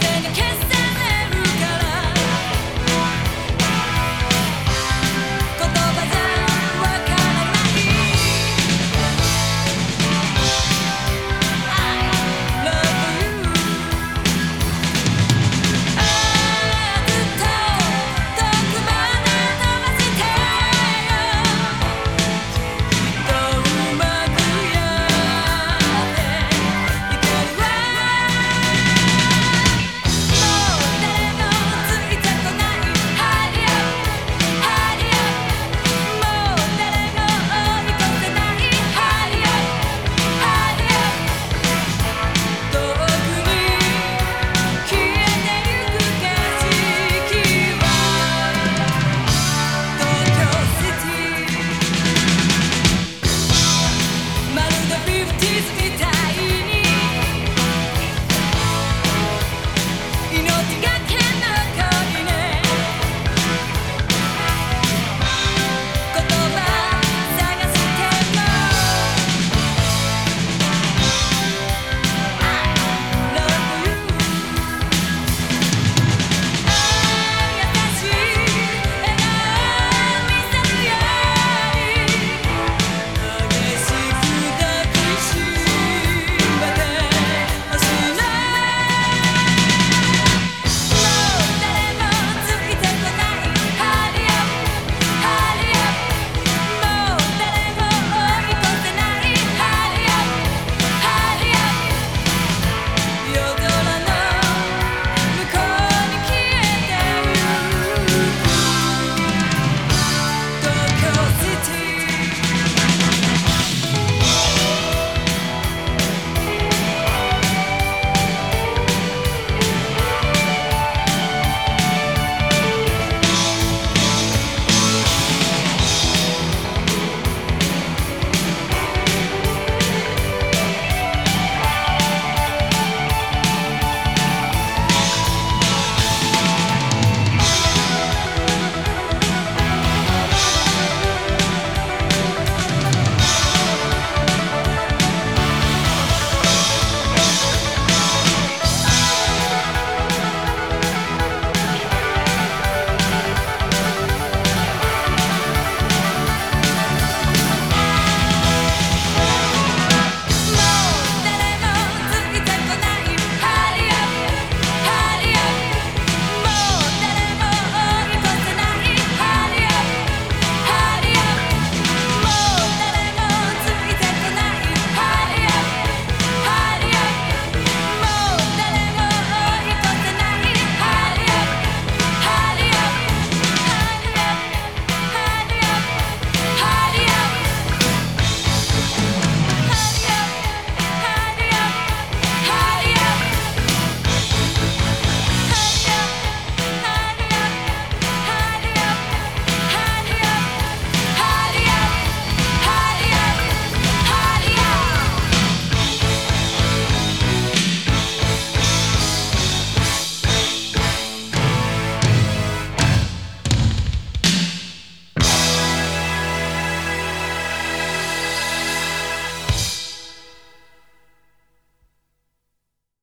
than a kiss.